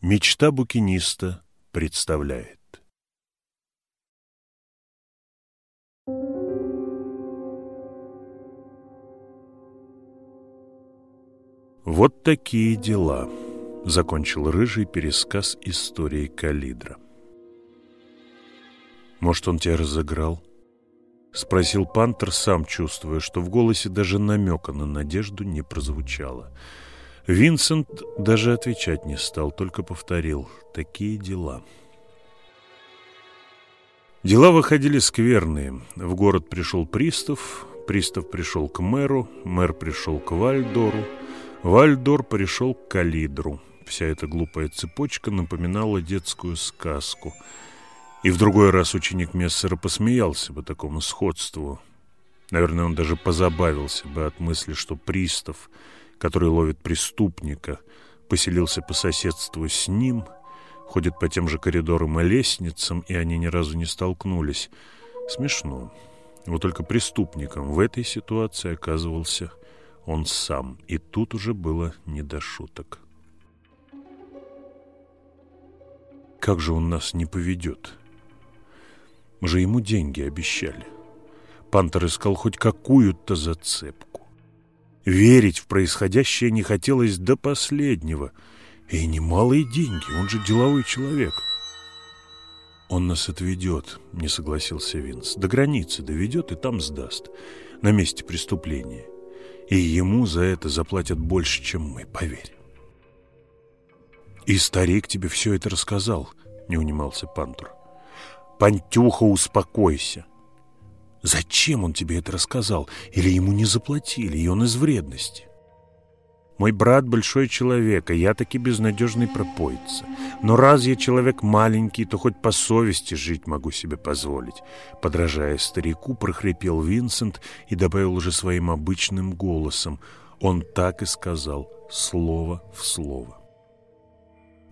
Мечта букиниста представляет. Вот такие дела, закончил рыжий пересказ истории Калидра. Может, он тебя разыграл? Спросил Пантер, сам чувствуя, что в голосе даже намека на надежду не прозвучало. — Винсент даже отвечать не стал, только повторил «такие дела». Дела выходили скверные. В город пришел пристав, пристав пришел к мэру, мэр пришел к Вальдору, Вальдор пришел к Калидру. Вся эта глупая цепочка напоминала детскую сказку. И в другой раз ученик Мессера посмеялся бы такому сходству. Наверное, он даже позабавился бы от мысли, что пристав — который ловит преступника, поселился по соседству с ним, ходит по тем же коридорам и лестницам, и они ни разу не столкнулись. Смешно. Вот только преступником в этой ситуации оказывался он сам, и тут уже было не до шуток. Как же он нас не поведет? Мы же ему деньги обещали. Пантер искал хоть какую-то зацепку. Верить в происходящее не хотелось до последнего. И немалые деньги, он же деловой человек. «Он нас отведет», — не согласился Винс. «До границы доведет и там сдаст, на месте преступления. И ему за это заплатят больше, чем мы, поверь». «И старик тебе все это рассказал», — не унимался Пантур. «Пантюха, успокойся. Зачем он тебе это рассказал? Или ему не заплатили, и он из вредности? Мой брат большой человек, а я таки безнадежный пропоица. Но раз я человек маленький, то хоть по совести жить могу себе позволить. Подражая старику, прохрипел Винсент и добавил уже своим обычным голосом. Он так и сказал, слово в слово.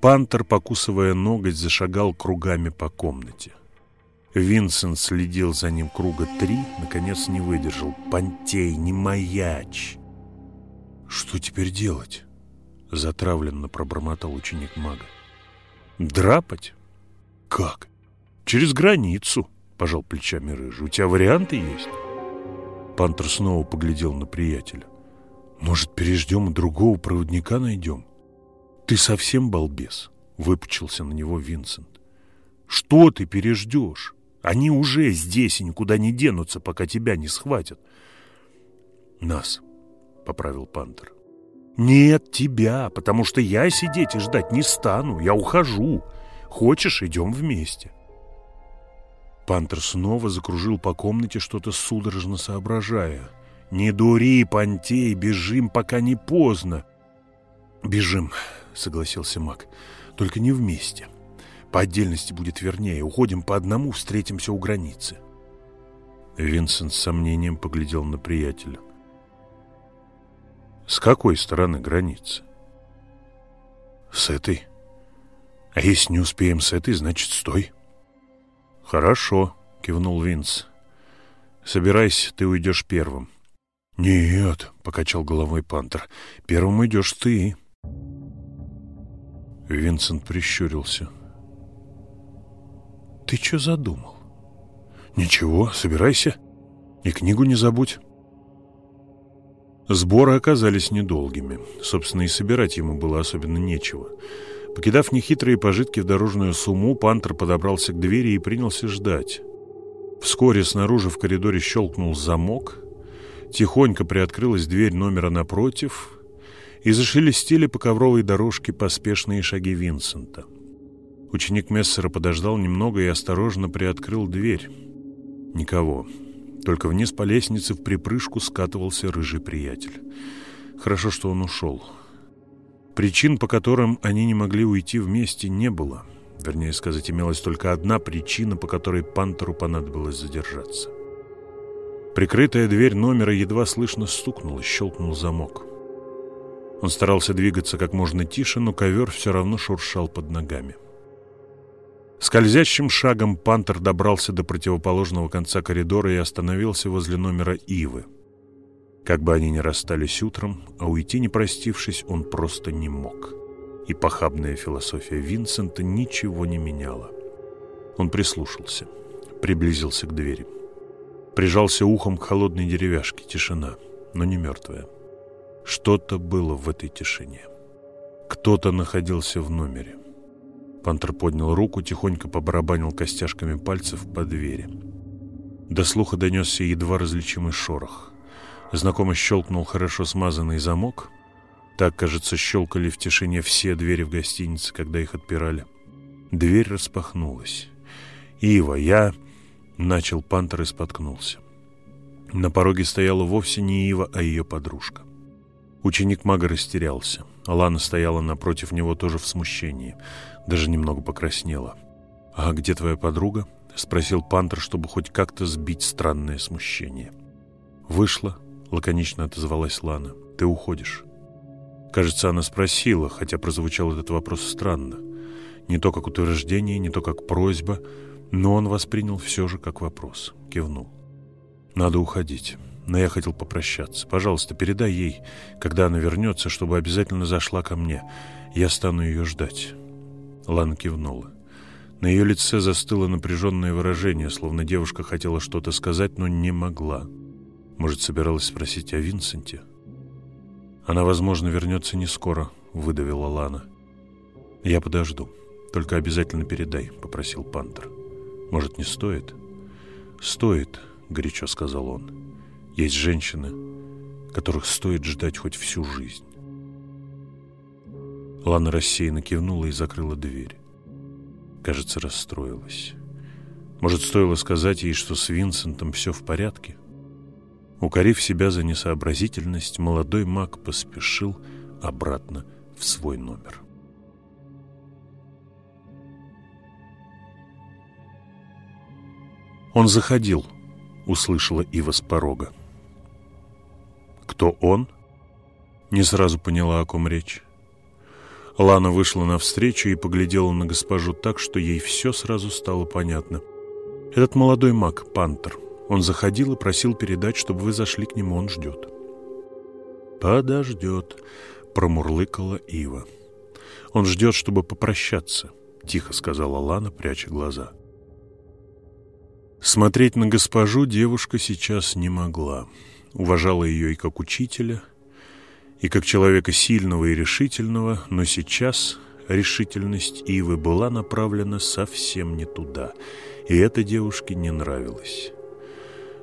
Пантер, покусывая ноготь, зашагал кругами по комнате. Винсент следил за ним круга три, наконец не выдержал. «Понтей, не маяч!» «Что теперь делать?» — затравленно пробормотал ученик мага. «Драпать? Как? Через границу!» — пожал плечами рыжий. «У тебя варианты есть?» Пантер снова поглядел на приятеля. «Может, переждем и другого проводника найдем?» «Ты совсем балбес!» — выпучился на него Винсент. «Что ты переждешь? Они уже здесь и никуда не денутся, пока тебя не схватят. Нас, — поправил Пантер. Нет, тебя, потому что я сидеть и ждать не стану. Я ухожу. Хочешь, идем вместе. Пантер снова закружил по комнате, что-то судорожно соображая. «Не дури, Пантей, бежим, пока не поздно!» «Бежим», — согласился маг, — «только не вместе». По отдельности будет вернее. Уходим по одному, встретимся у границы. Винсент с сомнением поглядел на приятеля. С какой стороны границы? С этой. А если не успеем с этой, значит, стой. Хорошо, кивнул Винс. Собирайся, ты уйдешь первым. Нет, покачал головой Пантер. Первым идешь ты. Винсент прищурился. «Ты что задумал?» «Ничего, собирайся. И книгу не забудь». Сборы оказались недолгими. Собственно, и собирать ему было особенно нечего. Покидав нехитрые пожитки в дорожную сумму, Пантер подобрался к двери и принялся ждать. Вскоре снаружи в коридоре щелкнул замок, тихонько приоткрылась дверь номера напротив, и зашелестели по ковровой дорожке поспешные шаги Винсента. Ученик Мессера подождал немного и осторожно приоткрыл дверь. Никого. Только вниз по лестнице в припрыжку скатывался рыжий приятель. Хорошо, что он ушел. Причин, по которым они не могли уйти вместе, не было. Вернее сказать, имелась только одна причина, по которой Пантеру понадобилось задержаться. Прикрытая дверь номера едва слышно стукнула, щелкнул замок. Он старался двигаться как можно тише, но ковер все равно шуршал под ногами. — Скользящим шагом Пантер добрался до противоположного конца коридора и остановился возле номера Ивы. Как бы они ни расстались утром, а уйти не простившись, он просто не мог. и похабная философия Винсента ничего не меняла. Он прислушался, приблизился к двери. Прижался ухом к холодной деревяшке. Тишина, но не мертвая. Что-то было в этой тишине. Кто-то находился в номере. Пантер поднял руку, тихонько побарабанил костяшками пальцев по двери. До слуха донесся едва различимый шорох. Знакомо щелкнул хорошо смазанный замок. Так, кажется, щелкали в тишине все двери в гостинице, когда их отпирали. Дверь распахнулась. «Ива, я...» — начал Пантер и споткнулся. На пороге стояла вовсе не Ива, а ее подружка. Ученик мага растерялся. Алана стояла напротив него тоже в смущении. Даже немного покраснела. «А где твоя подруга?» — спросил Пантер, чтобы хоть как-то сбить странное смущение. «Вышла», — лаконично отозвалась Лана. «Ты уходишь». Кажется, она спросила, хотя прозвучал этот вопрос странно. Не то как утверждение, не то как просьба, но он воспринял все же как вопрос. Кивнул. «Надо уходить. Но я хотел попрощаться. Пожалуйста, передай ей, когда она вернется, чтобы обязательно зашла ко мне. Я стану ее ждать». Лана кивнула. На ее лице застыло напряженное выражение, словно девушка хотела что-то сказать, но не могла. Может, собиралась спросить о Винсенте? «Она, возможно, вернется не скоро», — выдавила Лана. «Я подожду. Только обязательно передай», — попросил Пантер. «Может, не стоит?» «Стоит», — горячо сказал он. «Есть женщины, которых стоит ждать хоть всю жизнь». Лана рассеянно кивнула и закрыла дверь. Кажется, расстроилась. Может, стоило сказать ей, что с Винсентом все в порядке? Укорив себя за несообразительность, молодой маг поспешил обратно в свой номер. «Он заходил», — услышала Ива с порога. «Кто он?» Не сразу поняла, о ком речь. Лана вышла навстречу и поглядела на госпожу так, что ей все сразу стало понятно. «Этот молодой маг, Пантер. Он заходил и просил передать, чтобы вы зашли к нему, он ждет». «Подождет», — промурлыкала Ива. «Он ждет, чтобы попрощаться», — тихо сказала Лана, пряча глаза. Смотреть на госпожу девушка сейчас не могла. Уважала ее и как учителя — и как человека сильного и решительного, но сейчас решительность Ивы была направлена совсем не туда, и это девушке не нравилось.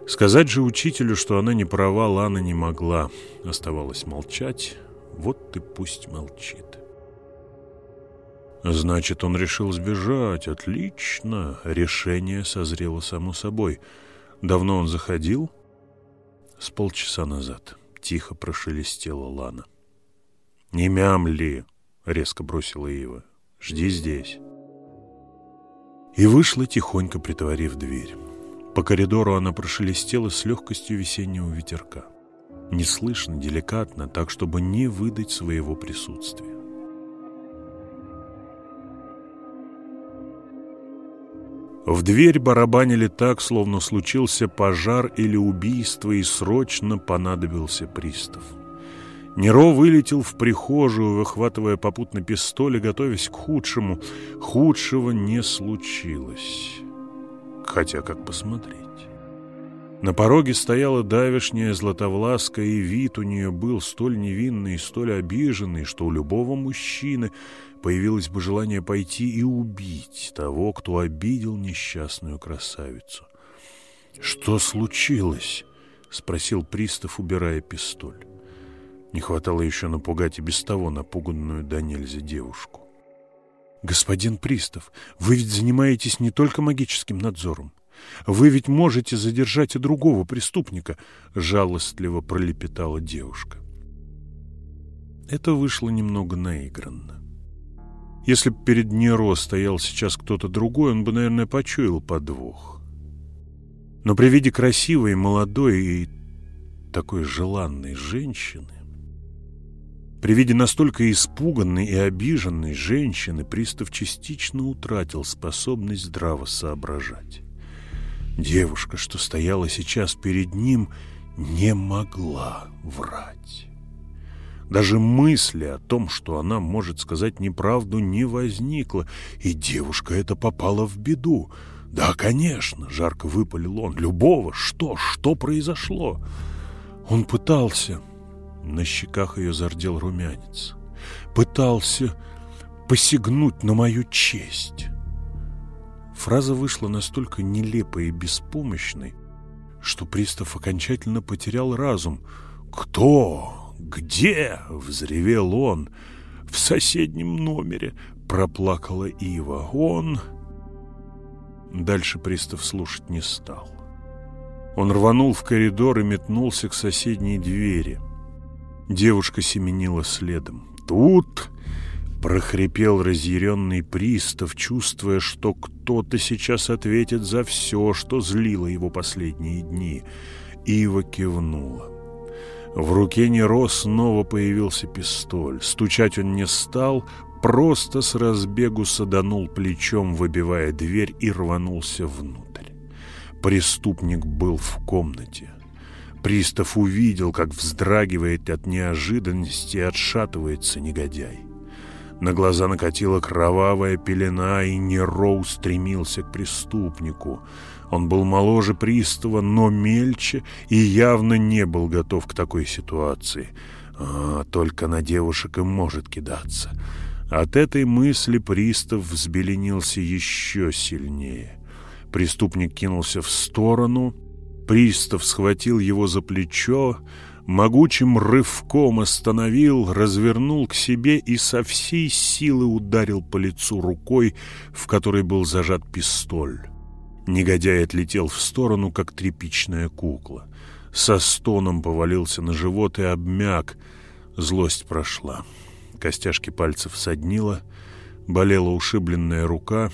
Сказать же учителю, что она не права, Лана не могла. Оставалось молчать, вот ты пусть молчит. Значит, он решил сбежать. Отлично. Решение созрело само собой. Давно он заходил? С полчаса назад тихо прошелестела Лана. «Не мямли!» — резко бросила Ива. «Жди здесь». И вышла, тихонько притворив дверь. По коридору она прошелестела с легкостью весеннего ветерка. Неслышно, деликатно, так, чтобы не выдать своего присутствия. В дверь барабанили так, словно случился пожар или убийство, и срочно понадобился пристав. Неро вылетел в прихожую, выхватывая попутно пистоль и готовясь к худшему. Худшего не случилось. Хотя, как посмотреть. На пороге стояла давешняя Златовласка, и вид у нее был столь невинный и столь обиженный, что у любого мужчины появилось бы желание пойти и убить того, кто обидел несчастную красавицу. «Что случилось?» — спросил пристав, убирая пистоль. Не хватало еще напугать и без того напуганную до нельзя девушку. «Господин пристав, вы ведь занимаетесь не только магическим надзором. Вы ведь можете задержать и другого преступника», — жалостливо пролепетала девушка. Это вышло немного наигранно. Если бы перед Неро стоял сейчас кто-то другой, он бы, наверное, почуял подвох. Но при виде красивой, молодой и такой желанной женщины, при виде настолько испуганной и обиженной женщины, пристав частично утратил способность здраво соображать. Девушка, что стояла сейчас перед ним, не могла врать. Даже мысли о том, что она может сказать неправду, не возникло, и девушка эта попала в беду. «Да, конечно!» — жарко выпалил он. «Любого! Что? Что произошло?» Он пытался... На щеках ее зардел румянец. Пытался посягнуть на мою честь. Фраза вышла настолько нелепой и беспомощной, что пристав окончательно потерял разум. «Кто? Где?» — взревел он. «В соседнем номере», — проплакала Ива. «Он...» Дальше пристав слушать не стал. Он рванул в коридор и метнулся к соседней двери. Девушка семенила следом. «Тут...» — прохрипел разъяренный пристав, чувствуя, что кто-то сейчас ответит за все, что злило его последние дни. Ива кивнула. В руке Неро снова появился пистоль. Стучать он не стал, просто с разбегу саданул плечом, выбивая дверь, и рванулся внутрь. Преступник был в комнате. Пристав увидел, как вздрагивает от неожиданности и отшатывается негодяй. На глаза накатила кровавая пелена, и Неро устремился к преступнику. Он был моложе пристава, но мельче и явно не был готов к такой ситуации. А, только на девушек и может кидаться. От этой мысли пристав взбеленился еще сильнее. Преступник кинулся в сторону, пристав схватил его за плечо, могучим рывком остановил, развернул к себе и со всей силы ударил по лицу рукой, в которой был зажат пистоль. Негодяй отлетел в сторону, как тряпичная кукла. Со стоном повалился на живот и обмяк. Злость прошла. Костяшки пальцев соднило, болела ушибленная рука.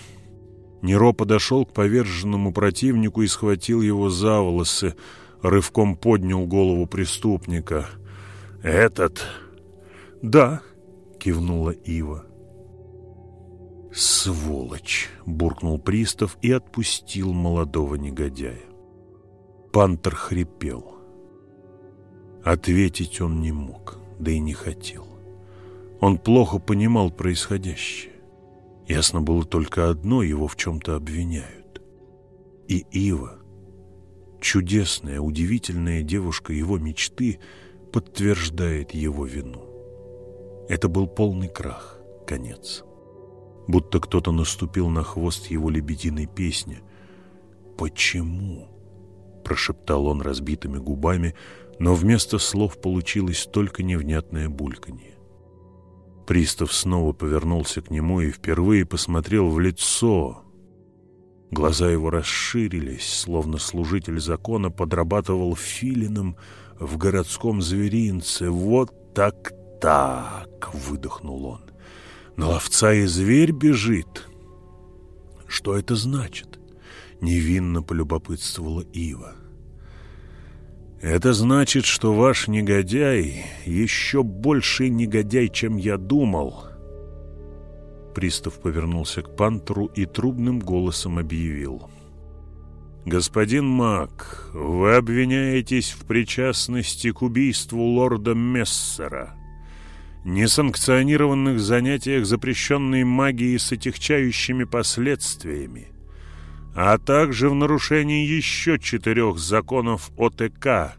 Неро подошел к поверженному противнику и схватил его за волосы, рывком поднял голову преступника. «Этот?» «Да», — кивнула Ива. «Сволочь!» — буркнул пристав и отпустил молодого негодяя. Пантер хрипел. Ответить он не мог, да и не хотел. Он плохо понимал происходящее. Ясно было только одно, его в чем-то обвиняют. И Ива, чудесная, удивительная девушка его мечты, подтверждает его вину. Это был полный крах, конец. Будто кто-то наступил на хвост его лебединой песни. «Почему?» – прошептал он разбитыми губами, но вместо слов получилось только невнятное бульканье. Пристав снова повернулся к нему и впервые посмотрел в лицо. Глаза его расширились, словно служитель закона подрабатывал филином в городском зверинце. «Вот так-так!» — выдохнул он. «На ловца и зверь бежит!» «Что это значит?» — невинно полюбопытствовала Ива. Это значит, что ваш негодяй еще больше негодяй, чем я думал. Пристав повернулся к пантеру и трубным голосом объявил. «Господин Мак, вы обвиняетесь в причастности к убийству лорда Мессера, несанкционированных занятиях запрещенной магии с отягчающими последствиями, а также в нарушении еще четырех законов ОТК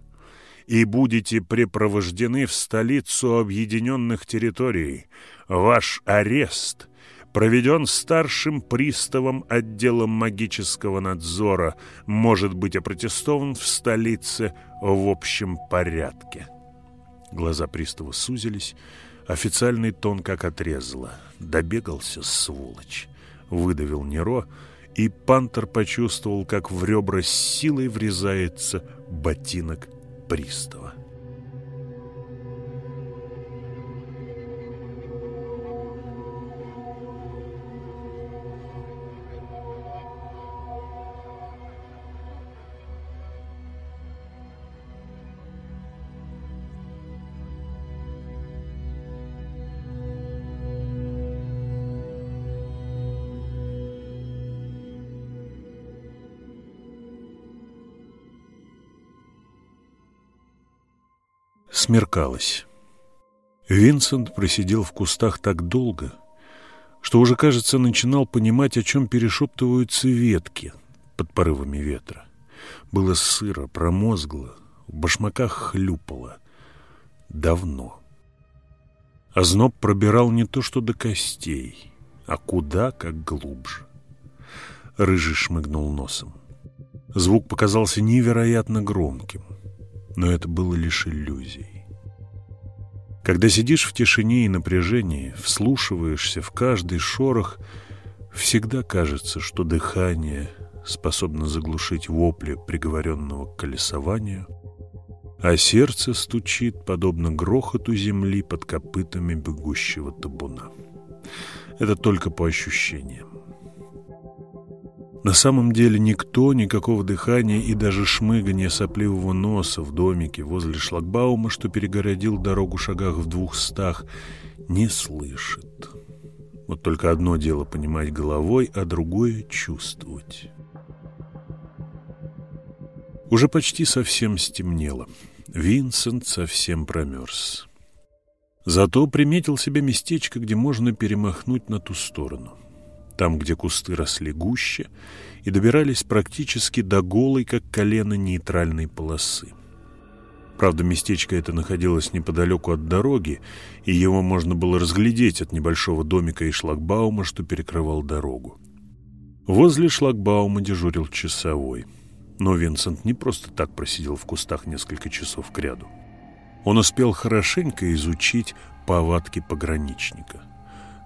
и будете препровождены в столицу объединенных территорий. Ваш арест проведен старшим приставом отдела магического надзора, может быть опротестован в столице в общем порядке. Глаза пристава сузились, официальный тон как отрезало. Добегался, сволочь. Выдавил Неро, и пантер почувствовал, как в ребра с силой врезается ботинок пристава. Смеркалось. Винсент просидел в кустах так долго, что уже, кажется, начинал понимать, о чем перешептываются ветки под порывами ветра. Было сыро, промозгло, в башмаках хлюпало. Давно. Озноб пробирал не то что до костей, а куда как глубже. Рыжий шмыгнул носом. Звук показался невероятно громким, но это было лишь иллюзией. Когда сидишь в тишине и напряжении, вслушиваешься в каждый шорох, всегда кажется, что дыхание способно заглушить вопли приговоренного к колесованию, а сердце стучит, подобно грохоту земли под копытами бегущего табуна. Это только по ощущениям. На самом деле никто никакого дыхания и даже шмыгания сопливого носа в домике возле шлагбаума, что перегородил дорогу шагах в двухстах, не слышит. Вот только одно дело понимать головой, а другое — чувствовать. Уже почти совсем стемнело. Винсент совсем промерз. Зато приметил себе местечко, где можно перемахнуть на ту сторону там, где кусты росли гуще, и добирались практически до голой, как колено, нейтральной полосы. Правда, местечко это находилось неподалеку от дороги, и его можно было разглядеть от небольшого домика и шлагбаума, что перекрывал дорогу. Возле шлагбаума дежурил часовой. Но Винсент не просто так просидел в кустах несколько часов кряду. Он успел хорошенько изучить повадки пограничника.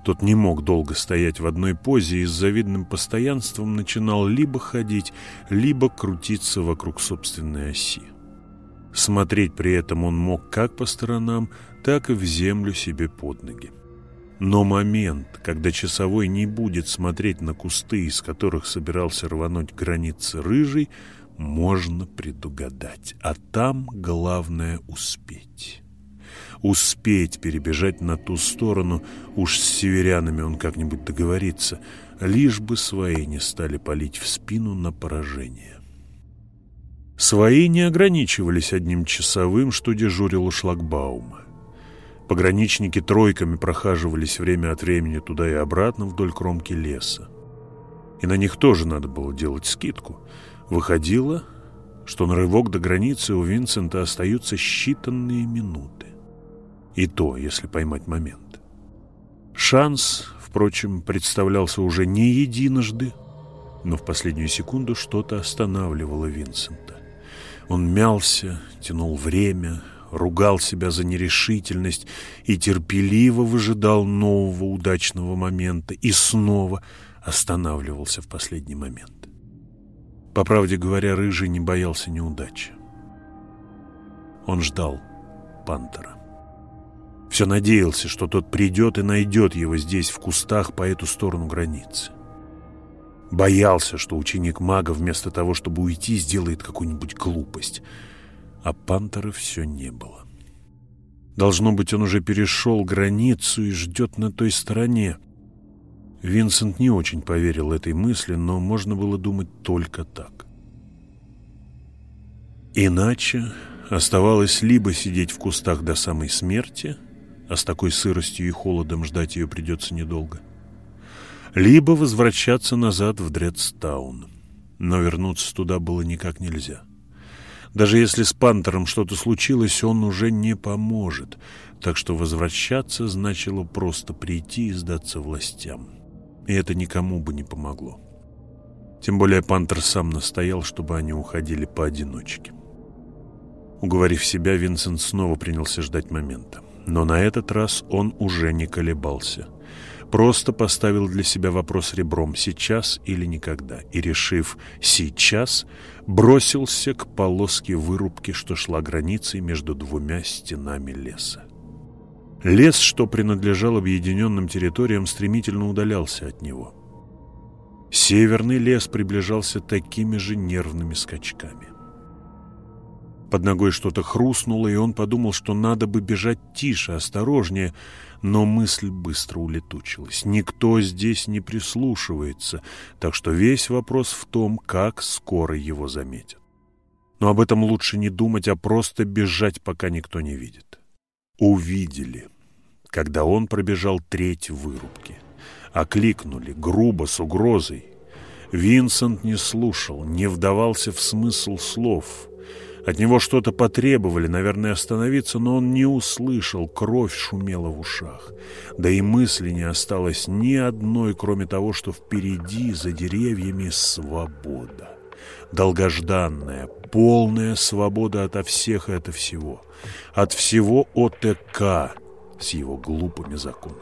Тот не мог долго стоять в одной позе и с завидным постоянством начинал либо ходить, либо крутиться вокруг собственной оси. Смотреть при этом он мог как по сторонам, так и в землю себе под ноги. Но момент, когда часовой не будет смотреть на кусты, из которых собирался рвануть границы рыжий, можно предугадать. А там главное успеть успеть перебежать на ту сторону, уж с северянами он как-нибудь договорится, лишь бы свои не стали палить в спину на поражение. Свои не ограничивались одним часовым, что дежурил у шлагбаума. Пограничники тройками прохаживались время от времени туда и обратно вдоль кромки леса. И на них тоже надо было делать скидку. Выходило, что на рывок до границы у Винсента остаются считанные минуты. И то, если поймать момент. Шанс, впрочем, представлялся уже не единожды, но в последнюю секунду что-то останавливало Винсента. Он мялся, тянул время, ругал себя за нерешительность и терпеливо выжидал нового удачного момента и снова останавливался в последний момент. По правде говоря, Рыжий не боялся неудачи. Он ждал Пантера. Все надеялся, что тот придет и найдет его здесь, в кустах, по эту сторону границы. Боялся, что ученик мага вместо того, чтобы уйти, сделает какую-нибудь глупость. А пантера все не было. Должно быть, он уже перешел границу и ждет на той стороне. Винсент не очень поверил этой мысли, но можно было думать только так. Иначе оставалось либо сидеть в кустах до самой смерти — а с такой сыростью и холодом ждать ее придется недолго. Либо возвращаться назад в Дредстаун. Но вернуться туда было никак нельзя. Даже если с Пантером что-то случилось, он уже не поможет. Так что возвращаться значило просто прийти и сдаться властям. И это никому бы не помогло. Тем более Пантер сам настоял, чтобы они уходили поодиночке. Уговорив себя, Винсент снова принялся ждать момента. Но на этот раз он уже не колебался. Просто поставил для себя вопрос ребром «сейчас или никогда» и, решив «сейчас», бросился к полоске вырубки, что шла границей между двумя стенами леса. Лес, что принадлежал объединенным территориям, стремительно удалялся от него. Северный лес приближался такими же нервными скачками. Под ногой что-то хрустнуло, и он подумал, что надо бы бежать тише, осторожнее, но мысль быстро улетучилась. Никто здесь не прислушивается, так что весь вопрос в том, как скоро его заметят. Но об этом лучше не думать, а просто бежать, пока никто не видит. Увидели. когда он пробежал треть вырубки. Окликнули, грубо, с угрозой. Винсент не слушал, не вдавался в смысл слов. От него что-то потребовали, наверное, остановиться, но он не услышал, кровь шумела в ушах. Да и мысли не осталось ни одной, кроме того, что впереди, за деревьями, свобода. Долгожданная, полная свобода ото всех и от всего. От всего ОТК с его глупыми законами.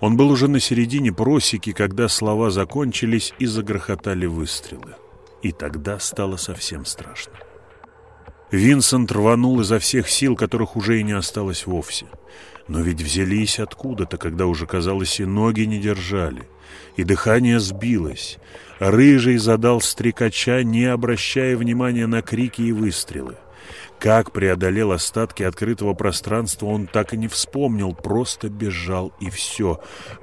Он был уже на середине просеки, когда слова закончились и загрохотали выстрелы. И тогда стало совсем страшно. Винсент рванул изо всех сил, которых уже и не осталось вовсе. Но ведь взялись откуда-то, когда уже, казалось, и ноги не держали, и дыхание сбилось. Рыжий задал стрекача, не обращая внимания на крики и выстрелы. Как преодолел остатки открытого пространства, он так и не вспомнил, просто бежал и все,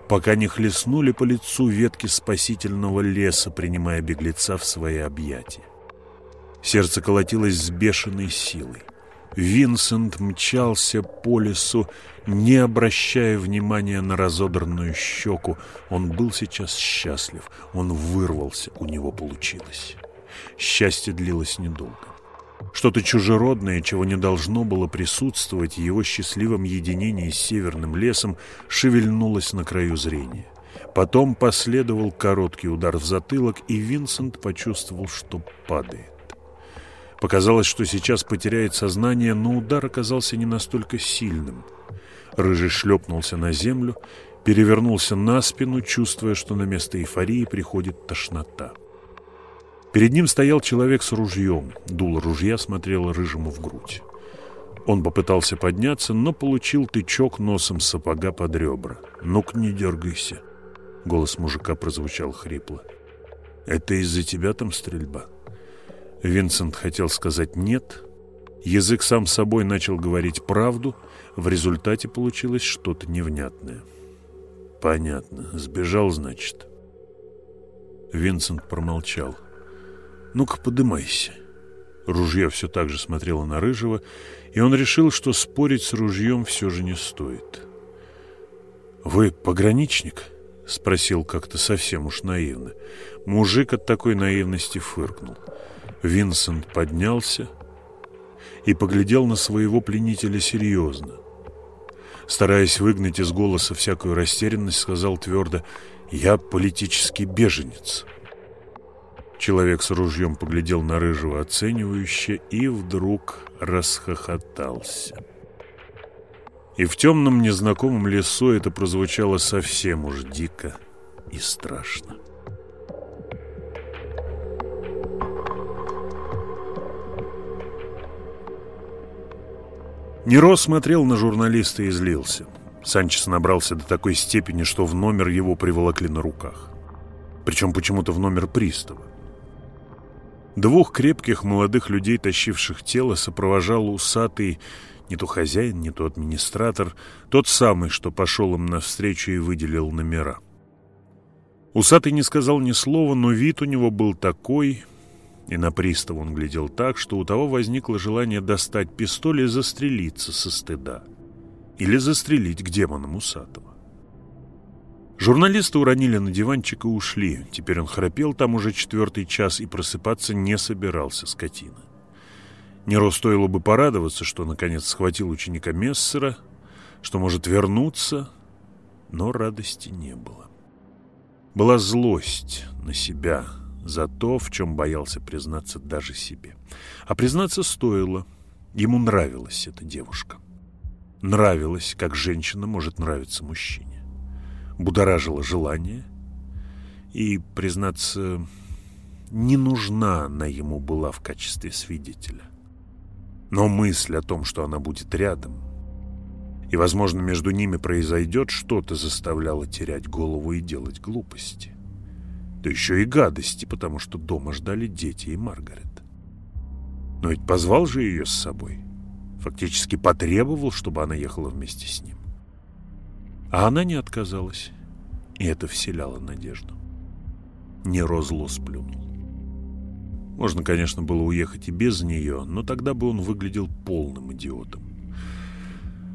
пока не хлестнули по лицу ветки спасительного леса, принимая беглеца в свои объятия. Сердце колотилось с бешеной силой. Винсент мчался по лесу, не обращая внимания на разодранную щеку. Он был сейчас счастлив, он вырвался, у него получилось. Счастье длилось недолго. Что-то чужеродное, чего не должно было присутствовать в его счастливом единении с северным лесом, шевельнулось на краю зрения. Потом последовал короткий удар в затылок, и Винсент почувствовал, что падает. Показалось, что сейчас потеряет сознание, но удар оказался не настолько сильным. Рыжий шлепнулся на землю, перевернулся на спину, чувствуя, что на место эйфории приходит тошнота. Перед ним стоял человек с ружьем. Дуло ружья смотрело рыжему в грудь. Он попытался подняться, но получил тычок носом сапога под ребра. «Ну-ка, не дергайся!» Голос мужика прозвучал хрипло. «Это из-за тебя там стрельба?» Винсент хотел сказать «нет». Язык сам собой начал говорить правду. В результате получилось что-то невнятное. «Понятно. Сбежал, значит?» Винсент промолчал. «Ну-ка, подымайся». Ружье все так же смотрело на Рыжего, и он решил, что спорить с ружьем все же не стоит. «Вы пограничник?» — спросил как-то совсем уж наивно. Мужик от такой наивности фыркнул. Винсент поднялся и поглядел на своего пленителя серьезно. Стараясь выгнать из голоса всякую растерянность, сказал твердо «Я политический беженец». Человек с ружьем поглядел на Рыжего оценивающе и вдруг расхохотался. И в темном незнакомом лесу это прозвучало совсем уж дико и страшно. Неро смотрел на журналиста и злился. Санчес набрался до такой степени, что в номер его приволокли на руках. Причем почему-то в номер пристава. Двух крепких молодых людей, тащивших тело, сопровожал усатый не то хозяин, не то администратор, тот самый, что пошел им навстречу и выделил номера. Усатый не сказал ни слова, но вид у него был такой, и на пристав он глядел так, что у того возникло желание достать пистоль и застрелиться со стыда. Или застрелить к демонам усатого. Журналисты уронили на диванчик и ушли. Теперь он храпел там уже четвертый час и просыпаться не собирался, скотина. Неро стоило бы порадоваться, что наконец схватил ученика Мессера, что может вернуться, но радости не было. Была злость на себя за то, в чем боялся признаться даже себе. А признаться стоило. Ему нравилась эта девушка. Нравилось, как женщина может нравиться мужчине будоражило желание. И, признаться, не нужна она ему была в качестве свидетеля. Но мысль о том, что она будет рядом, и, возможно, между ними произойдет что-то, заставляла терять голову и делать глупости. Да еще и гадости, потому что дома ждали дети и Маргарет. Но ведь позвал же ее с собой. Фактически потребовал, чтобы она ехала вместе с ним. А она не отказалась, и это вселяло надежду. Неро зло сплюнул. Можно, конечно, было уехать и без нее, но тогда бы он выглядел полным идиотом.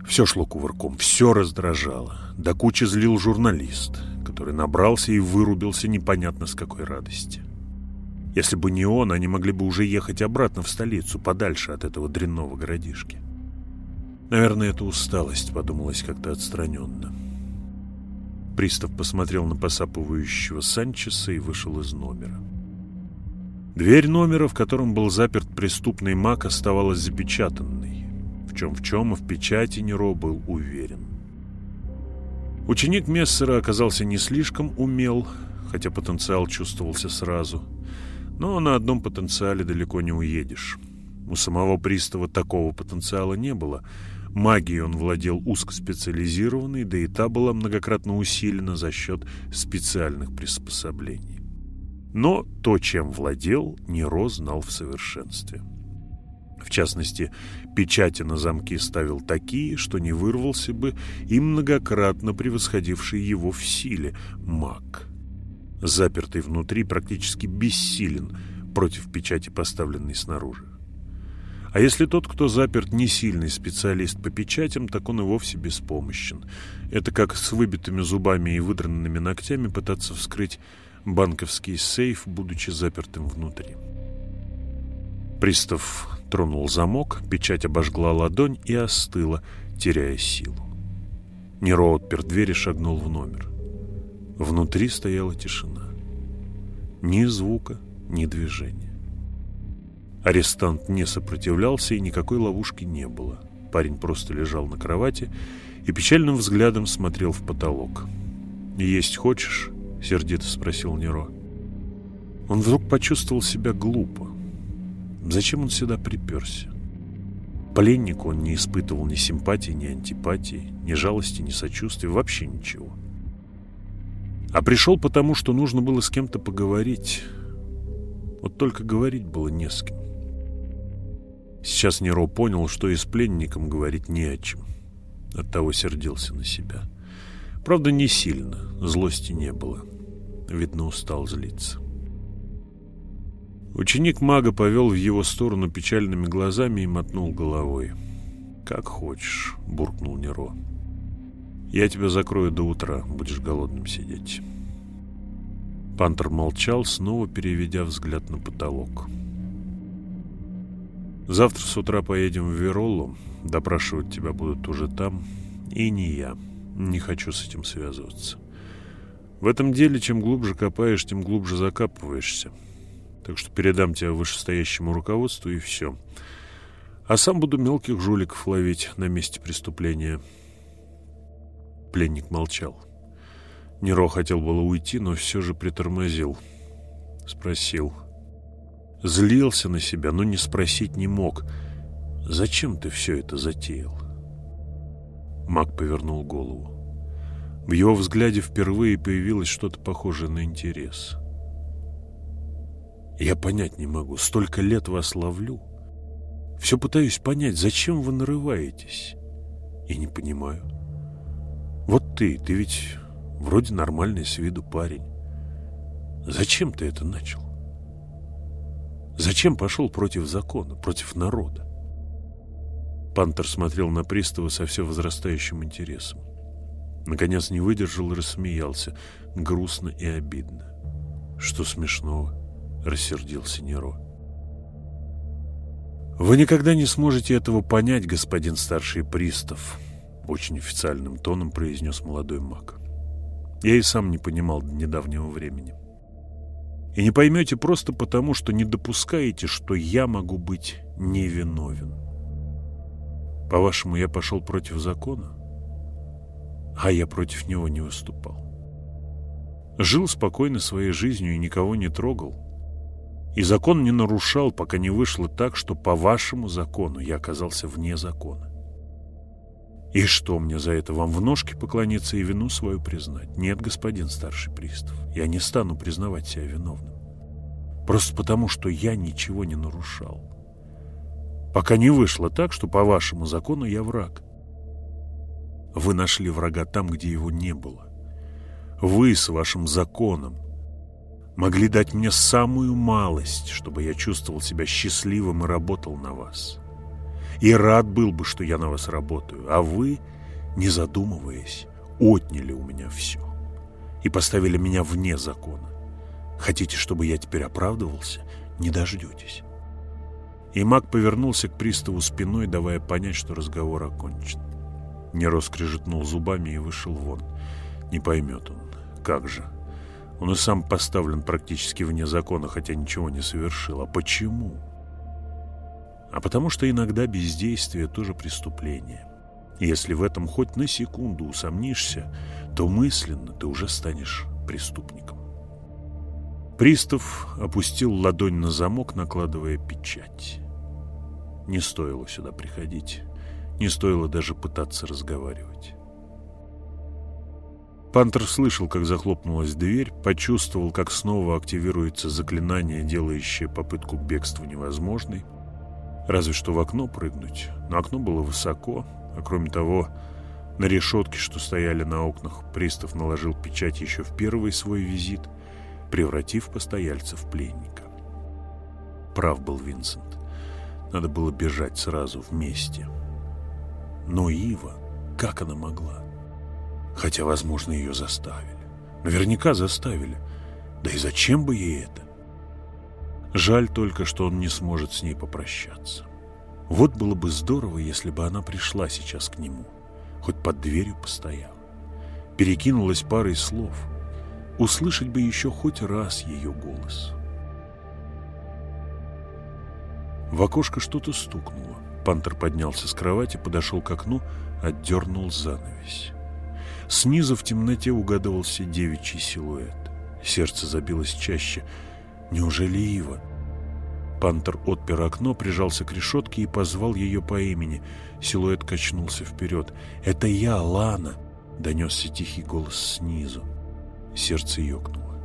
Все шло кувырком, все раздражало. До кучи злил журналист, который набрался и вырубился непонятно с какой радости. Если бы не он, они могли бы уже ехать обратно в столицу, подальше от этого дрянного городишки. Наверное, это усталость, подумалось как-то отстраненно. Пристав посмотрел на посапывающего Санчеса и вышел из номера. Дверь номера, в котором был заперт преступный маг, оставалась запечатанной. В чем в чем, а в печати Неро был уверен. Ученик Мессера оказался не слишком умел, хотя потенциал чувствовался сразу. Но на одном потенциале далеко не уедешь. У самого пристава такого потенциала не было. Магией он владел узкоспециализированной, да и та была многократно усилена за счет специальных приспособлений. Но то, чем владел, Неро знал в совершенстве. В частности, печати на замки ставил такие, что не вырвался бы и многократно превосходивший его в силе маг. Запертый внутри практически бессилен против печати, поставленной снаружи. А если тот, кто заперт, не сильный специалист по печатям, так он и вовсе беспомощен. Это как с выбитыми зубами и выдранными ногтями пытаться вскрыть банковский сейф, будучи запертым внутри. Пристав тронул замок, печать обожгла ладонь и остыла, теряя силу. Неро отпер дверь и шагнул в номер. Внутри стояла тишина. Ни звука, ни движения. Арестант не сопротивлялся, и никакой ловушки не было. Парень просто лежал на кровати и печальным взглядом смотрел в потолок. «Есть хочешь?» — сердито спросил Неро. Он вдруг почувствовал себя глупо. Зачем он сюда приперся? Пленнику он не испытывал ни симпатии, ни антипатии, ни жалости, ни сочувствия, вообще ничего. А пришел потому, что нужно было с кем-то поговорить. Вот только говорить было не с кем. Сейчас Неро понял, что и с пленником говорить не о чем. Оттого сердился на себя. Правда, не сильно, злости не было. Видно, устал злиться. Ученик мага повел в его сторону печальными глазами и мотнул головой. «Как хочешь», — буркнул Неро. «Я тебя закрою до утра, будешь голодным сидеть». Пантер молчал, снова переведя взгляд на потолок. «Завтра с утра поедем в Веролу. Допрашивать тебя будут уже там. И не я. Не хочу с этим связываться. В этом деле, чем глубже копаешь, тем глубже закапываешься. Так что передам тебя вышестоящему руководству и все. А сам буду мелких жуликов ловить на месте преступления. Пленник молчал. Неро хотел было уйти, но все же притормозил. Спросил. Злился на себя, но не спросить не мог. «Зачем ты все это затеял?» Маг повернул голову. В его взгляде впервые появилось что-то похожее на интерес. «Я понять не могу. Столько лет вас ловлю. Все пытаюсь понять, зачем вы нарываетесь. И не понимаю. Вот ты, ты ведь вроде нормальный с виду парень. Зачем ты это начал? Зачем пошел против закона, против народа? Пантер смотрел на пристава со все возрастающим интересом. Наконец не выдержал и рассмеялся, грустно и обидно. «Что смешного?» — рассердился Неро. «Вы никогда не сможете этого понять, господин старший пристав», — очень официальным тоном произнес молодой маг. «Я и сам не понимал до недавнего времени. И не поймете просто потому, что не допускаете, что я могу быть невиновен. По-вашему, я пошел против закона?» а я против него не выступал. Жил спокойно своей жизнью и никого не трогал. И закон не нарушал, пока не вышло так, что по вашему закону я оказался вне закона. И что мне за это, вам в ножки поклониться и вину свою признать? Нет, господин старший пристав, я не стану признавать себя виновным. Просто потому, что я ничего не нарушал. Пока не вышло так, что по вашему закону я враг. Вы нашли врага там, где его не было. Вы с вашим законом могли дать мне самую малость, чтобы я чувствовал себя счастливым и работал на вас. И рад был бы, что я на вас работаю. А вы, не задумываясь, отняли у меня все. И поставили меня вне закона. Хотите, чтобы я теперь оправдывался? Не дождетесь. И маг повернулся к приставу спиной, давая понять, что разговор окончен. Неро скрежетнул зубами и вышел вон. Не поймет он. Как же? Он и сам поставлен практически вне закона, хотя ничего не совершил. А почему? А потому что иногда бездействие тоже преступление. Если в этом хоть на секунду усомнишься, то мысленно ты уже станешь преступником. Пристав опустил ладонь на замок, накладывая печать. Не стоило сюда приходить, не стоило даже пытаться разговаривать. Пантер слышал, как захлопнулась дверь, почувствовал, как снова активируется заклинание, делающее попытку к бегству невозможной. Разве что в окно прыгнуть. Но окно было высоко, а кроме того, на решетке, что стояли на окнах, пристав наложил печать еще в первый свой визит, превратив постояльца в пленника. Прав был Винсент. Надо было бежать сразу вместе. Но Ива, как она могла? Хотя, возможно, ее заставили. Наверняка заставили. Да и зачем бы ей это? Жаль только, что он не сможет с ней попрощаться. Вот было бы здорово, если бы она пришла сейчас к нему, хоть под дверью постояла. Перекинулась парой слов. Услышать бы еще хоть раз ее голос. В окошко что-то стукнуло. Пантер поднялся с кровати, подошел к окну, отдернул занавесь. Снизу в темноте угадывался девичий силуэт. Сердце забилось чаще. Неужели Ива? Пантер отпер окно, прижался к решетке и позвал ее по имени. Силуэт качнулся вперед. «Это я, Лана!» — донесся тихий голос снизу. Сердце ёкнуло.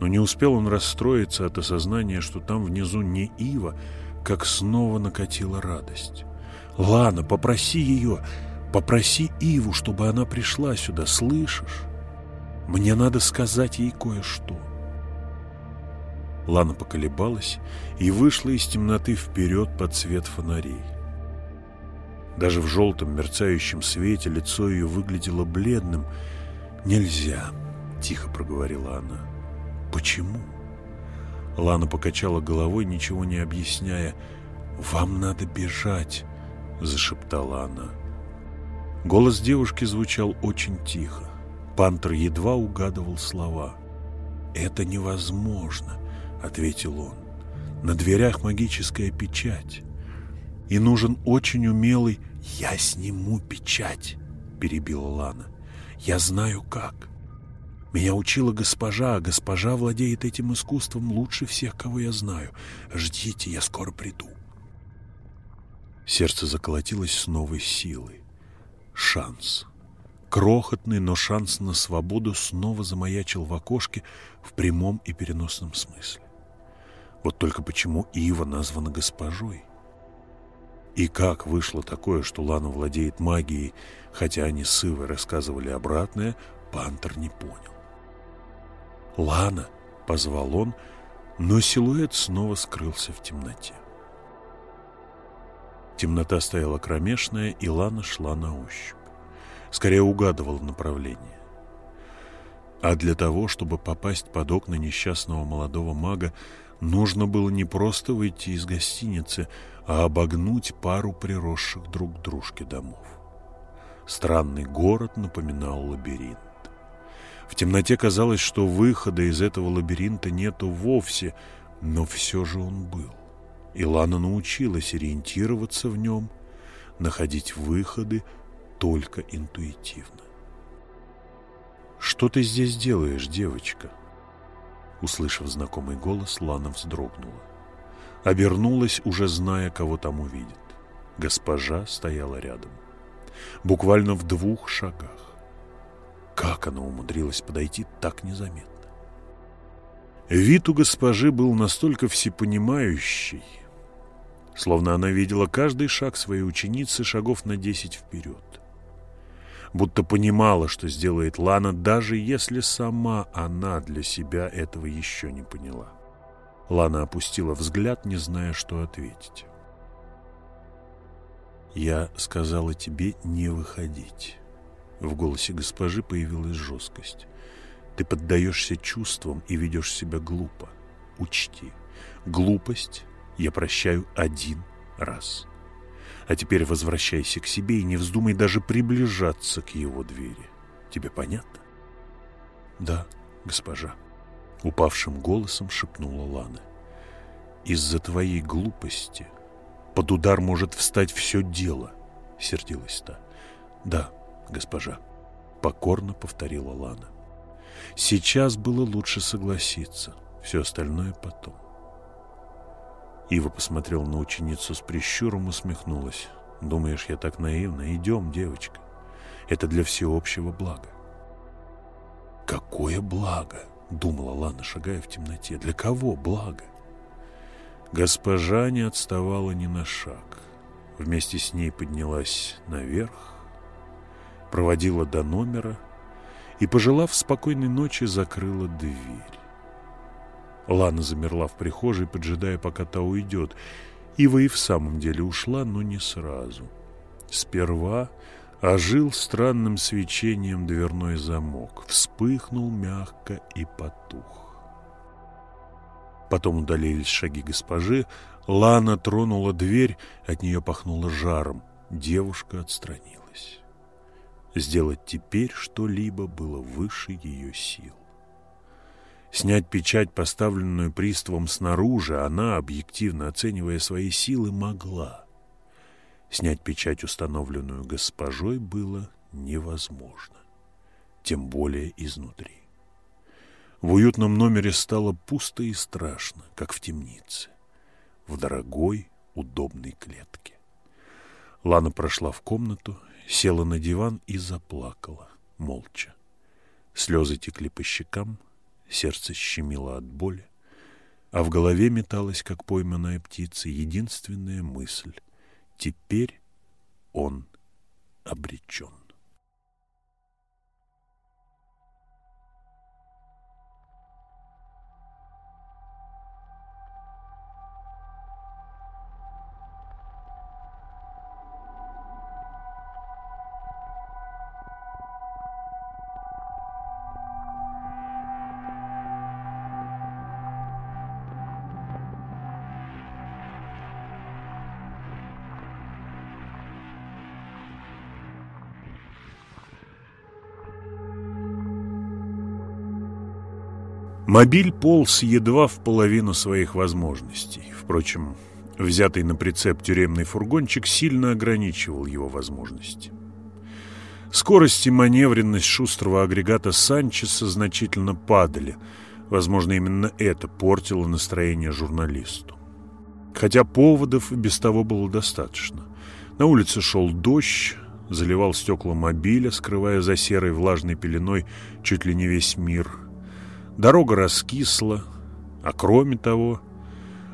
Но не успел он расстроиться от осознания, что там внизу не Ива, как снова накатила радость. «Лана, попроси ее!» Попроси Иву, чтобы она пришла сюда, слышишь? Мне надо сказать ей кое-что. Лана поколебалась и вышла из темноты вперед под свет фонарей. Даже в желтом мерцающем свете лицо ее выглядело бледным. «Нельзя», — тихо проговорила она. «Почему?» Лана покачала головой, ничего не объясняя. «Вам надо бежать», — зашептала она. Голос девушки звучал очень тихо. Пантер едва угадывал слова. «Это невозможно», — ответил он. «На дверях магическая печать. И нужен очень умелый...» «Я сниму печать», — перебила Лана. «Я знаю как. Меня учила госпожа, а госпожа владеет этим искусством лучше всех, кого я знаю. Ждите, я скоро приду». Сердце заколотилось с новой силой шанс. Крохотный, но шанс на свободу снова замаячил в окошке в прямом и переносном смысле. Вот только почему Ива названа госпожой? И как вышло такое, что Лана владеет магией, хотя они с Ивой рассказывали обратное, Пантер не понял. «Лана!» — позвал он, но силуэт снова скрылся в темноте. Темнота стояла кромешная, и Лана шла на ощупь. Скорее угадывала направление. А для того, чтобы попасть под окна несчастного молодого мага, нужно было не просто выйти из гостиницы, а обогнуть пару приросших друг к дружке домов. Странный город напоминал лабиринт. В темноте казалось, что выхода из этого лабиринта нету вовсе, но все же он был. Илана научилась ориентироваться в нем, находить выходы только интуитивно. «Что ты здесь делаешь, девочка?» Услышав знакомый голос, Лана вздрогнула. Обернулась, уже зная, кого там увидит. Госпожа стояла рядом. Буквально в двух шагах. Как она умудрилась подойти так незаметно? Вид у госпожи был настолько всепонимающий, словно она видела каждый шаг своей ученицы шагов на десять вперед. Будто понимала, что сделает Лана, даже если сама она для себя этого еще не поняла. Лана опустила взгляд, не зная, что ответить. Я сказала тебе не выходить. В голосе госпожи появилась жесткость. Ты поддаешься чувствам и ведешь себя глупо. Учти, глупость я прощаю один раз. А теперь возвращайся к себе и не вздумай даже приближаться к его двери. Тебе понятно? Да, госпожа. Упавшим голосом шепнула Лана. Из-за твоей глупости под удар может встать все дело, сердилась та. Да, госпожа, покорно повторила Лана. Сейчас было лучше согласиться, все остальное потом. Ива посмотрел на ученицу с прищуром, усмехнулась. «Думаешь, я так наивна? Идем, девочка. Это для всеобщего блага». «Какое благо?» — думала Лана, шагая в темноте. «Для кого благо?» Госпожа не отставала ни на шаг. Вместе с ней поднялась наверх, проводила до номера и, пожелав спокойной ночи, закрыла дверь. Лана замерла в прихожей, поджидая, пока та уйдет. Ива и в самом деле ушла, но не сразу. Сперва ожил странным свечением дверной замок, вспыхнул мягко и потух. Потом удалились шаги госпожи, Лана тронула дверь, от нее пахнуло жаром. Девушка отстранилась. Сделать теперь что-либо было выше ее сил. Снять печать, поставленную приставом снаружи, она, объективно оценивая свои силы, могла. Снять печать, установленную госпожой, было невозможно, тем более изнутри. В уютном номере стало пусто и страшно, как в темнице, в дорогой, удобной клетке. Лана прошла в комнату, села на диван и заплакала, молча. Слезы текли по щекам, сердце щемило от боли, а в голове металась, как пойманная птица, единственная мысль — теперь он обречен. Мобиль полз едва в половину своих возможностей. Впрочем, взятый на прицеп тюремный фургончик сильно ограничивал его возможности. Скорость и маневренность шустрого агрегата Санчеса значительно падали. Возможно, именно это портило настроение журналисту. Хотя поводов и без того было достаточно. На улице шел дождь, заливал стекла мобиля, скрывая за серой влажной пеленой чуть ли не весь мир – Дорога раскисла, а кроме того,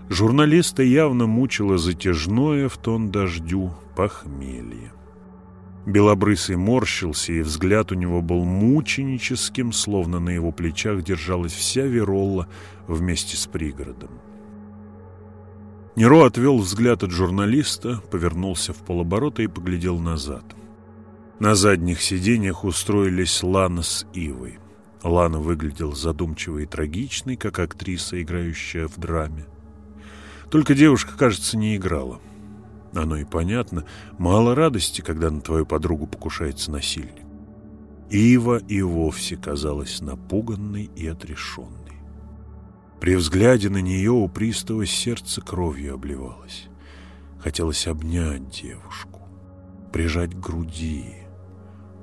журналиста явно мучило затяжное в тон дождю похмелье. Белобрысый морщился, и взгляд у него был мученическим, словно на его плечах держалась вся Веролла вместе с пригородом. Неро отвел взгляд от журналиста, повернулся в полоборота и поглядел назад. На задних сиденьях устроились Лана с Ивой. Лана выглядела задумчивой и трагичной, как актриса, играющая в драме. Только девушка, кажется, не играла. Оно и понятно. Мало радости, когда на твою подругу покушается насильник. Ива и вовсе казалась напуганной и отрешенной. При взгляде на нее у пристава сердце кровью обливалось. Хотелось обнять девушку, прижать к груди,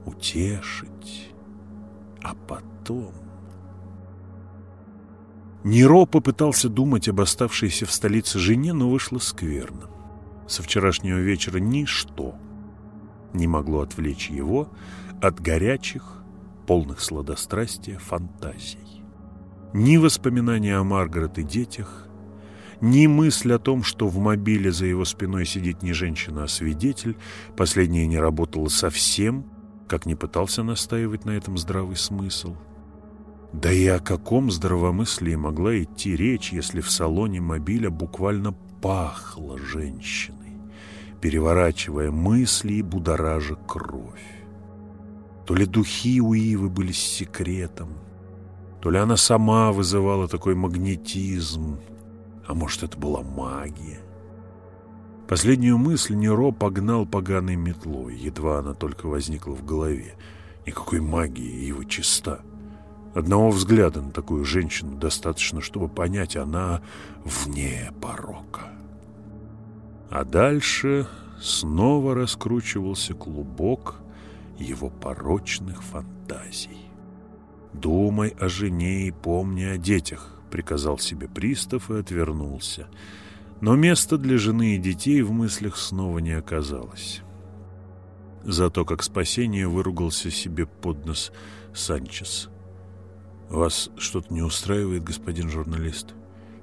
утешить, а потом том. Неро попытался думать об оставшейся в столице жене, но вышло скверно. Со вчерашнего вечера ничто не могло отвлечь его от горячих, полных сладострастия фантазий. Ни воспоминания о Маргарет и детях, ни мысль о том, что в мобиле за его спиной сидит не женщина, а свидетель, последняя не работала совсем, как не пытался настаивать на этом здравый смысл – да и о каком здравомыслии могла идти речь, если в салоне мобиля буквально пахло женщиной, переворачивая мысли и будоража кровь. То ли духи у Ивы были с секретом, то ли она сама вызывала такой магнетизм, а может, это была магия. Последнюю мысль Неро погнал поганой метлой, едва она только возникла в голове. Никакой магии Ива чиста. Одного взгляда на такую женщину достаточно, чтобы понять, она вне порока. А дальше снова раскручивался клубок его порочных фантазий. «Думай о жене и помни о детях», — приказал себе пристав и отвернулся. Но места для жены и детей в мыслях снова не оказалось. Зато как спасение выругался себе под нос Санчес. «Вас что-то не устраивает, господин журналист?»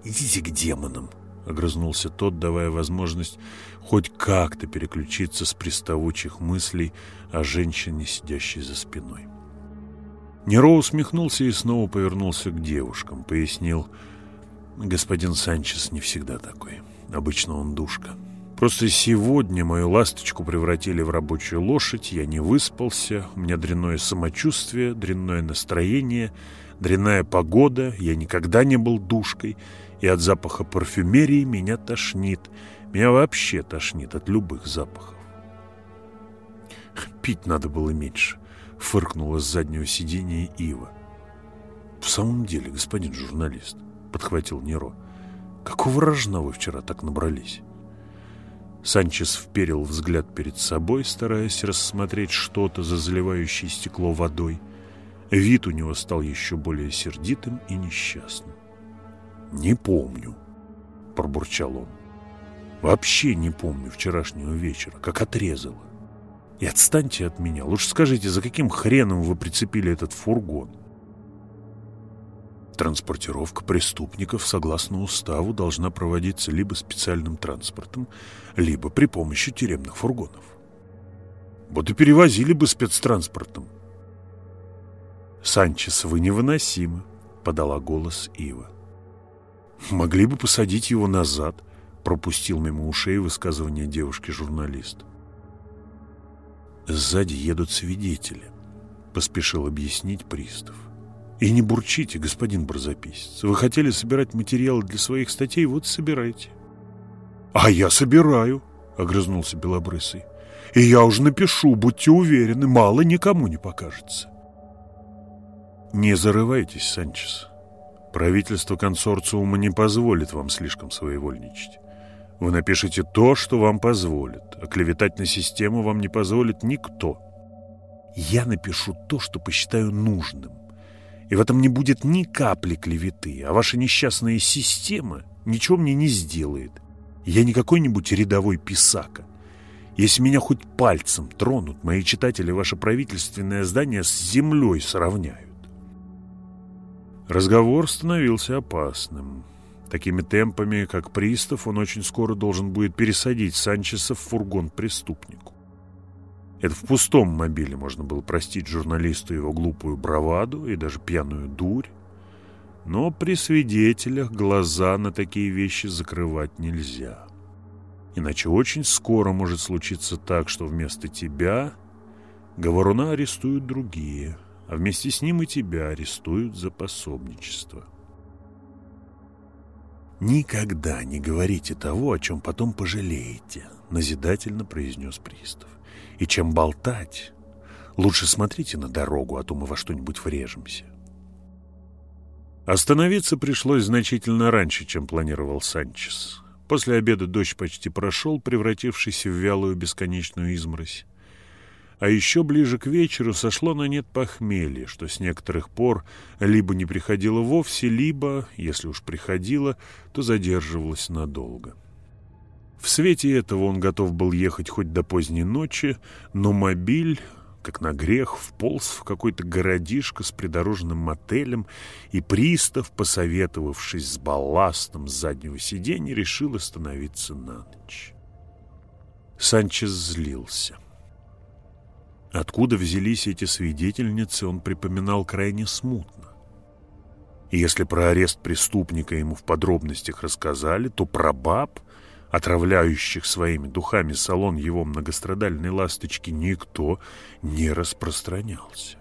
«Идите к демонам!» — огрызнулся тот, давая возможность хоть как-то переключиться с приставучих мыслей о женщине, сидящей за спиной. Неро усмехнулся и снова повернулся к девушкам, пояснил, «Господин Санчес не всегда такой. Обычно он душка. Просто сегодня мою ласточку превратили в рабочую лошадь, я не выспался, у меня дрянное самочувствие, дрянное настроение, дрянная погода, я никогда не был душкой, и от запаха парфюмерии меня тошнит. Меня вообще тошнит от любых запахов. Пить надо было меньше, фыркнула с заднего сиденья Ива. В самом деле, господин журналист, подхватил Неро, какого рожна вы вчера так набрались? Санчес вперил взгляд перед собой, стараясь рассмотреть что-то за заливающее стекло водой. Вид у него стал еще более сердитым и несчастным. «Не помню», — пробурчал он. «Вообще не помню вчерашнего вечера, как отрезало. И отстаньте от меня. Лучше скажите, за каким хреном вы прицепили этот фургон?» Транспортировка преступников, согласно уставу, должна проводиться либо специальным транспортом, либо при помощи тюремных фургонов. Вот и перевозили бы спецтранспортом. «Санчес, вы невыносимы», — подала голос Ива. Могли бы посадить его назад, пропустил мимо ушей высказывание девушки-журналист. Сзади едут свидетели, поспешил объяснить пристав. И не бурчите, господин барзаписец. Вы хотели собирать материалы для своих статей, вот собирайте. А я собираю, огрызнулся Белобрысый. И я уже напишу, будьте уверены, мало никому не покажется. Не зарывайтесь, Санчес, Правительство консорциума не позволит вам слишком своевольничать. Вы напишите то, что вам позволит, а клеветать на систему вам не позволит никто. Я напишу то, что посчитаю нужным. И в этом не будет ни капли клеветы, а ваша несчастная система ничего мне не сделает. Я не какой-нибудь рядовой писака. Если меня хоть пальцем тронут, мои читатели ваше правительственное здание с землей сравняют. Разговор становился опасным. Такими темпами, как пристав, он очень скоро должен будет пересадить Санчеса в фургон преступнику. Это в пустом мобиле можно было простить журналисту его глупую браваду и даже пьяную дурь. Но при свидетелях глаза на такие вещи закрывать нельзя. Иначе очень скоро может случиться так, что вместо тебя говоруна арестуют другие – а вместе с ним и тебя арестуют за пособничество. «Никогда не говорите того, о чем потом пожалеете», — назидательно произнес пристав. «И чем болтать, лучше смотрите на дорогу, а то мы во что-нибудь врежемся». Остановиться пришлось значительно раньше, чем планировал Санчес. После обеда дождь почти прошел, превратившись в вялую бесконечную изморозь. А еще ближе к вечеру сошло на нет похмелье, что с некоторых пор либо не приходило вовсе, либо, если уж приходило, то задерживалось надолго. В свете этого он готов был ехать хоть до поздней ночи, но мобиль, как на грех, вполз в какой-то городишко с придорожным мотелем, и пристав, посоветовавшись с балластом с заднего сиденья, решил остановиться на ночь. Санчес злился. — Откуда взялись эти свидетельницы, он припоминал крайне смутно. Если про арест преступника ему в подробностях рассказали, то про баб отравляющих своими духами салон его многострадальной ласточки, никто не распространялся.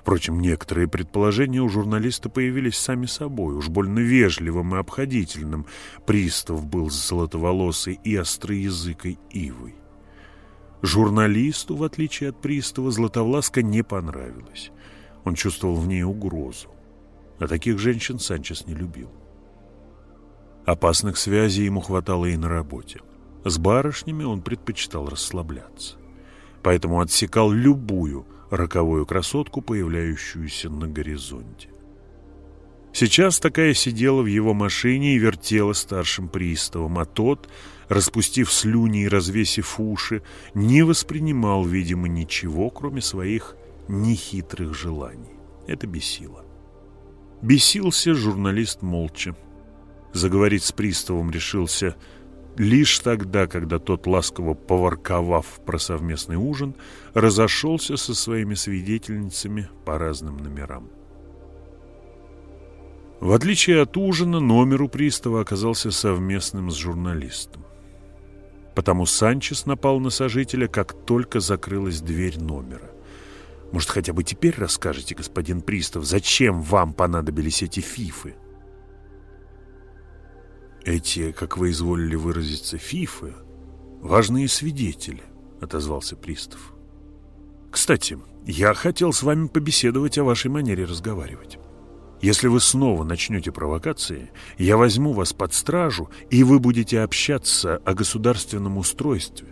Впрочем, некоторые предположения у журналиста появились сами собой. Уж больно вежливым и обходительным пристав был с золотоволосой и остроязыкой ивой. Журналисту, в отличие от пристава, Златовласка не понравилась. Он чувствовал в ней угрозу. А таких женщин Санчес не любил. Опасных связей ему хватало и на работе. С барышнями он предпочитал расслабляться. Поэтому отсекал любую роковую красотку, появляющуюся на горизонте. Сейчас такая сидела в его машине и вертела старшим приставом, а тот, распустив слюни и развесив уши, не воспринимал, видимо, ничего, кроме своих нехитрых желаний. Это бесило. Бесился журналист молча. Заговорить с приставом решился лишь тогда, когда тот, ласково поворковав про совместный ужин, разошелся со своими свидетельницами по разным номерам. В отличие от ужина, номер у пристава оказался совместным с журналистом. Потому Санчес напал на сожителя, как только закрылась дверь номера. Может, хотя бы теперь расскажете, господин пристав, зачем вам понадобились эти фифы? Эти, как вы изволили выразиться, фифы — важные свидетели, — отозвался пристав. Кстати, я хотел с вами побеседовать о вашей манере разговаривать. Если вы снова начнете провокации, я возьму вас под стражу, и вы будете общаться о государственном устройстве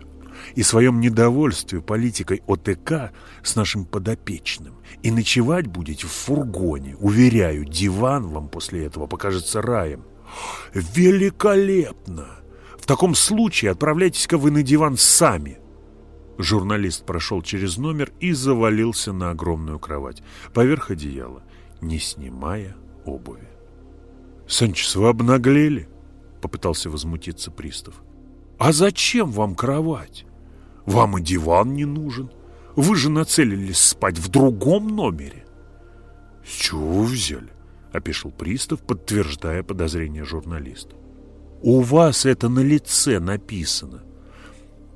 и своем недовольстве политикой ОТК с нашим подопечным. И ночевать будете в фургоне. Уверяю, диван вам после этого покажется раем. Великолепно! В таком случае отправляйтесь-ка вы на диван сами. Журналист прошел через номер и завалился на огромную кровать, поверх одеяла, не снимая обуви. «Санчес, вы обнаглели?» — попытался возмутиться пристав. «А зачем вам кровать? Вам и диван не нужен. Вы же нацелились спать в другом номере». «С чего вы взяли?» — опешил пристав, подтверждая подозрение журналиста. «У вас это на лице написано».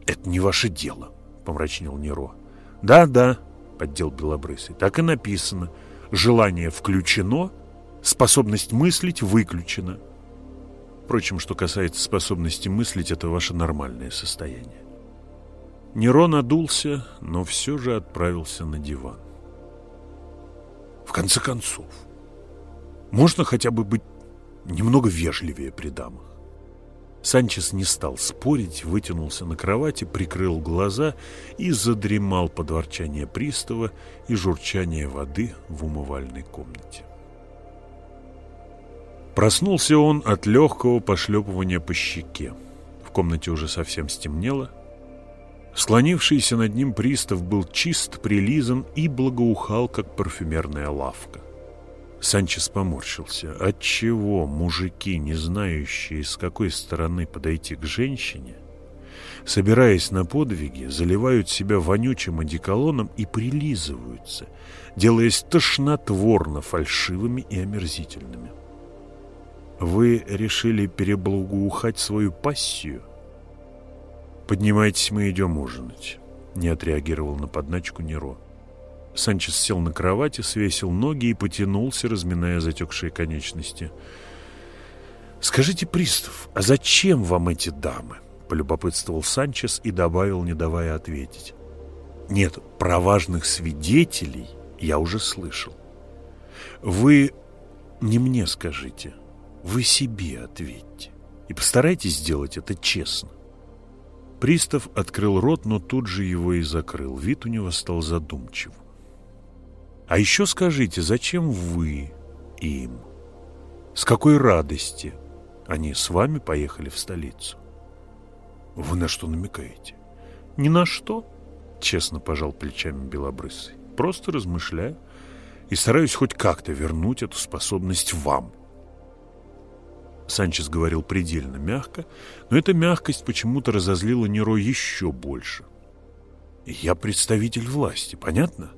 «Это не ваше дело», — помрачнел Неро. «Да-да», — поддел Белобрысый, — «так и написано. Желание включено, способность мыслить выключена». Впрочем, что касается способности мыслить, это ваше нормальное состояние. Неро надулся, но все же отправился на диван. В конце концов, можно хотя бы быть немного вежливее при дамах. Санчес не стал спорить, вытянулся на кровати, прикрыл глаза и задремал под ворчание пристава и журчание воды в умывальной комнате. Проснулся он от легкого пошлепывания по щеке. В комнате уже совсем стемнело, Склонившийся над ним пристав был чист, прилизан и благоухал, как парфюмерная лавка. Санчес поморщился. Отчего мужики, не знающие, с какой стороны подойти к женщине, собираясь на подвиги, заливают себя вонючим одеколоном и прилизываются, делаясь тошнотворно фальшивыми и омерзительными? Вы решили переблагоухать свою пассию? «Поднимайтесь, мы идем ужинать», — не отреагировал на подначку Неро. Санчес сел на кровати, свесил ноги и потянулся, разминая затекшие конечности. «Скажите, пристав, а зачем вам эти дамы?» — полюбопытствовал Санчес и добавил, не давая ответить. «Нет, про важных свидетелей я уже слышал. Вы не мне скажите, вы себе ответьте. И постарайтесь сделать это честно. Пристав открыл рот, но тут же его и закрыл. Вид у него стал задумчив. «А еще скажите, зачем вы им? С какой радости они с вами поехали в столицу?» «Вы на что намекаете?» «Ни на что», — честно пожал плечами Белобрысый. «Просто размышляю и стараюсь хоть как-то вернуть эту способность вам». Санчес говорил предельно мягко, но эта мягкость почему-то разозлила Неро еще больше. «Я представитель власти, понятно?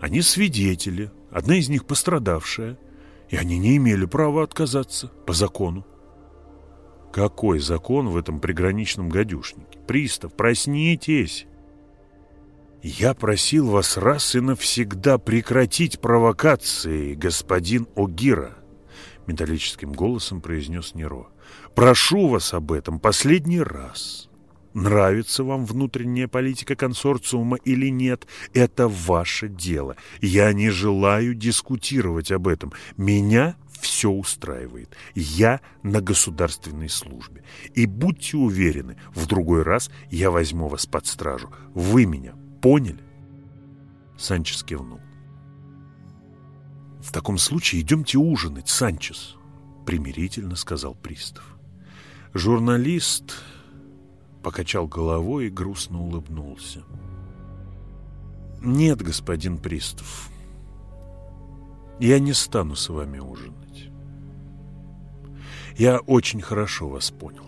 Они свидетели, одна из них пострадавшая, и они не имели права отказаться по закону. Какой закон в этом приграничном гадюшнике? Пристав, проснитесь! Я просил вас раз и навсегда прекратить провокации, господин Огира, металлическим голосом произнес Неро. Прошу вас об этом последний раз. Нравится вам внутренняя политика консорциума или нет, это ваше дело. Я не желаю дискутировать об этом. Меня все устраивает. Я на государственной службе. И будьте уверены, в другой раз я возьму вас под стражу. Вы меня поняли? Санчес кивнул. «В таком случае идемте ужинать, Санчес», — примирительно сказал пристав. Журналист покачал головой и грустно улыбнулся. «Нет, господин Пристав, я не стану с вами ужинать. Я очень хорошо вас понял.